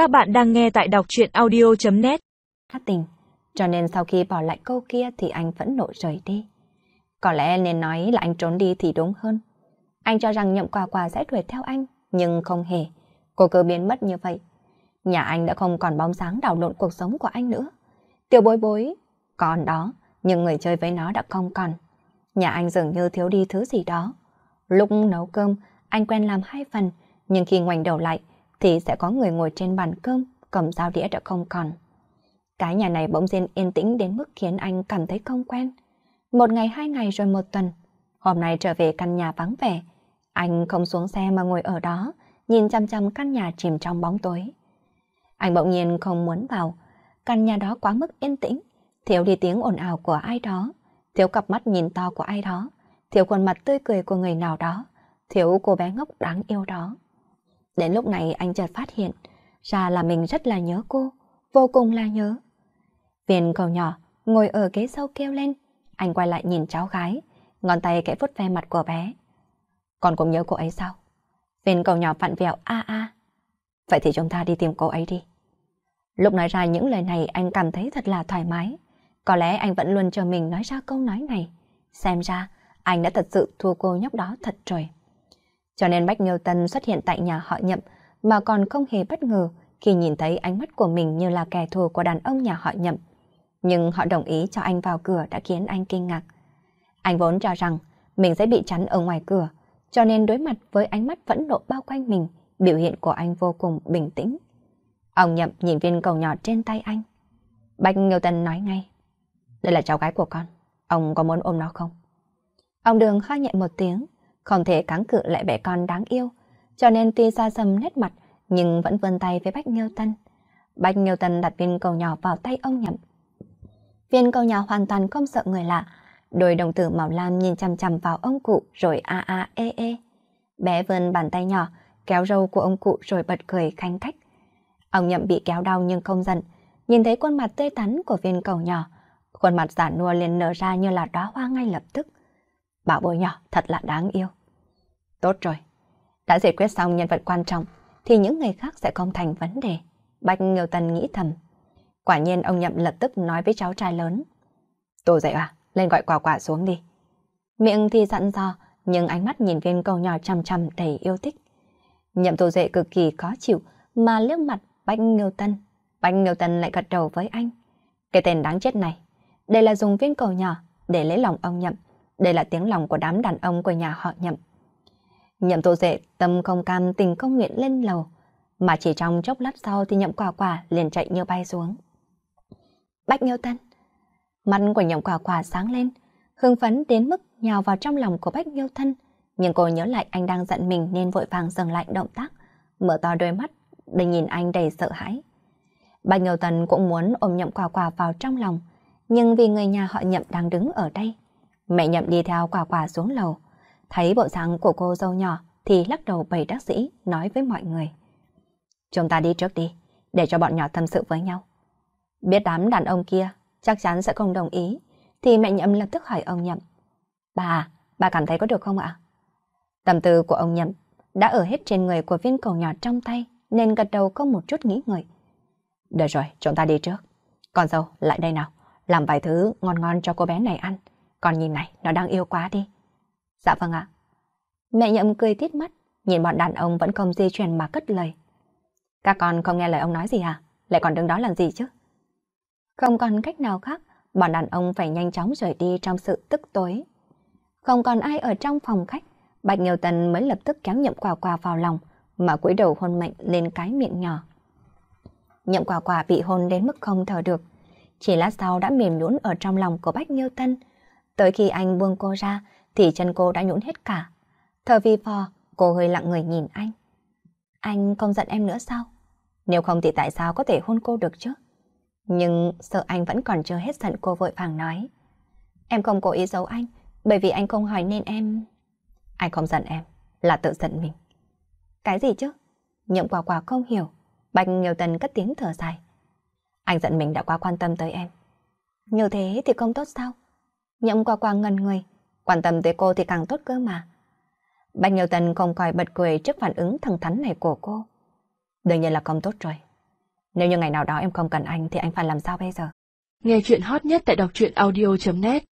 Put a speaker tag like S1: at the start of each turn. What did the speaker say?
S1: Các bạn đang nghe tại đọc chuyện audio.net
S2: Thất tình, cho nên sau khi bỏ lại câu kia thì anh vẫn nộ rời đi. Có lẽ nên nói là anh trốn đi thì đúng hơn. Anh cho rằng nhậm quà quà sẽ đuổi theo anh, nhưng không hề. Cô cứ biến mất như vậy. Nhà anh đã không còn bóng dáng đảo lộn cuộc sống của anh nữa. Tiểu bối bối, còn đó, nhưng người chơi với nó đã không còn. Nhà anh dường như thiếu đi thứ gì đó. Lúc nấu cơm, anh quen làm hai phần, nhưng khi ngoảnh đầu lại, thì sẽ có người ngồi trên bàn cơm, cầm dao đĩa đã không còn. Cái nhà này bỗng nhiên yên tĩnh đến mức khiến anh cảm thấy không quen. Một ngày, hai ngày rồi một tuần. Hôm nay trở về căn nhà vắng vẻ. Anh không xuống xe mà ngồi ở đó, nhìn chăm chăm căn nhà chìm trong bóng tối. Anh bỗng nhiên không muốn vào. Căn nhà đó quá mức yên tĩnh, thiếu đi tiếng ồn ào của ai đó, thiếu cặp mắt nhìn to của ai đó, thiếu khuôn mặt tươi cười của người nào đó, thiếu cô bé ngốc đáng yêu đó. Đến lúc này anh chợt phát hiện ra là mình rất là nhớ cô, vô cùng là nhớ. Viên cầu nhỏ ngồi ở ghế sau kêu lên, anh quay lại nhìn cháu gái, ngón tay kẽ vuốt ve mặt của bé. Con cũng nhớ cô ấy sao? Viên cầu nhỏ vặn vẹo a a. Vậy thì chúng ta đi tìm cô ấy đi. Lúc nói ra những lời này anh cảm thấy thật là thoải mái. Có lẽ anh vẫn luôn chờ mình nói ra câu nói này. Xem ra, anh đã thật sự thua cô nhóc đó thật rồi. Cho nên Bách Nghiêu Tân xuất hiện tại nhà họ nhậm mà còn không hề bất ngờ khi nhìn thấy ánh mắt của mình như là kẻ thù của đàn ông nhà họ nhậm. Nhưng họ đồng ý cho anh vào cửa đã khiến anh kinh ngạc. Anh vốn cho rằng mình sẽ bị chắn ở ngoài cửa, cho nên đối mặt với ánh mắt vẫn nộ bao quanh mình, biểu hiện của anh vô cùng bình tĩnh. Ông nhậm nhìn viên cầu nhỏ trên tay anh. Bách Nghiêu Tân nói ngay. Đây là cháu gái của con, ông có muốn ôm nó không? Ông đường ho nhẹ một tiếng, không thể kháng cự lại bé con đáng yêu, cho nên tuy xa xăm nét mặt nhưng vẫn vươn tay với Bách Nghiêu Tân. Bách Nghiêu Tân đặt viên cầu nhỏ vào tay ông nhậm. Viên cầu nhỏ hoàn toàn không sợ người lạ, đôi đồng tử màu lam nhìn chằm chằm vào ông cụ rồi a a e e. Bé vươn bàn tay nhỏ, kéo râu của ông cụ rồi bật cười khanh khách. Ông nhậm bị kéo đau nhưng không giận, nhìn thấy khuôn mặt tươi tắn của viên cầu nhỏ, khuôn mặt giả nua liền nở ra như là đóa hoa ngay lập tức. Bảo bối nhỏ thật là đáng yêu. Tốt rồi. Đã giải quyết xong nhân vật quan trọng thì những người khác sẽ không thành vấn đề. Bạch Nghiêu Tân nghĩ thầm. Quả nhiên ông Nhậm lập tức nói với cháu trai lớn. Tô dậy à, lên gọi quả quả xuống đi. Miệng thì dặn dò, nhưng ánh mắt nhìn viên cầu nhỏ chăm chăm đầy yêu thích. Nhậm tô dậy cực kỳ khó chịu mà liếc mặt Bạch Nghiêu Tân. Bạch Nghiêu Tân lại gật đầu với anh. Cái tên đáng chết này, đây là dùng viên cầu nhỏ để lấy lòng ông Nhậm. Đây là tiếng lòng của đám đàn ông của nhà họ Nhậm. Nhậm tô dệ tâm không cam tình không nguyện lên lầu, mà chỉ trong chốc lát sau thì nhậm quả quả liền chạy như bay xuống. Bách Nghiêu Tân Mắt của nhậm quả quả sáng lên, hưng phấn đến mức nhào vào trong lòng của Bách Nghiêu thân Nhưng cô nhớ lại anh đang giận mình nên vội vàng dừng lại động tác, mở to đôi mắt để nhìn anh đầy sợ hãi. Bách Nghiêu Tân cũng muốn ôm nhậm quả quả vào trong lòng, nhưng vì người nhà họ nhậm đang đứng ở đây. Mẹ nhậm đi theo quả quả xuống lầu, Thấy bộ dáng của cô dâu nhỏ thì lắc đầu bày đắc sĩ nói với mọi người. Chúng ta đi trước đi, để cho bọn nhỏ tâm sự với nhau. Biết đám đàn ông kia chắc chắn sẽ không đồng ý, thì mẹ nhậm lập tức hỏi ông nhậm. Bà, bà cảm thấy có được không ạ? Tâm tư của ông nhậm đã ở hết trên người của viên cầu nhỏ trong tay, nên gật đầu không một chút nghĩ ngợi. Được rồi, chúng ta đi trước. Con dâu, lại đây nào, làm vài thứ ngon ngon cho cô bé này ăn. Con nhìn này, nó đang yêu quá đi. Dạ vâng ạ. Mẹ nhậm cười tít mắt, nhìn bọn đàn ông vẫn không di chuyển mà cất lời. Các con không nghe lời ông nói gì hả? Lại còn đứng đó làm gì chứ? Không còn cách nào khác, bọn đàn ông phải nhanh chóng rời đi trong sự tức tối. Không còn ai ở trong phòng khách, Bạch Nghiêu Tần mới lập tức kéo nhậm quả quả vào lòng, mà cúi đầu hôn mạnh lên cái miệng nhỏ. Nhậm quả quả bị hôn đến mức không thở được, chỉ lát sau đã mềm nhũn ở trong lòng của Bách Nghiêu Tân. Tới khi anh buông cô ra, thì chân cô đã nhũn hết cả. Thở vì phò, cô hơi lặng người nhìn anh. Anh không giận em nữa sao? Nếu không thì tại sao có thể hôn cô được chứ? Nhưng sợ anh vẫn còn chưa hết giận cô vội vàng nói. Em không cố ý giấu anh, bởi vì anh không hỏi nên em... Anh không giận em, là tự giận mình. Cái gì chứ? Nhậm quả quả không hiểu. Bạch nhiều tần cất tiếng thở dài. Anh giận mình đã quá quan tâm tới em. Như thế thì không tốt sao? Nhậm quả quả ngần người, Quan tâm tới cô thì càng tốt cơ mà. Bạch Nhiều Tần không coi bật cười trước phản ứng thẳng thắn này của cô. Đương nhiên là không tốt rồi. Nếu như ngày nào đó em không cần anh thì anh phải làm sao bây giờ?
S3: Nghe chuyện hot nhất tại đọc truyện audio.net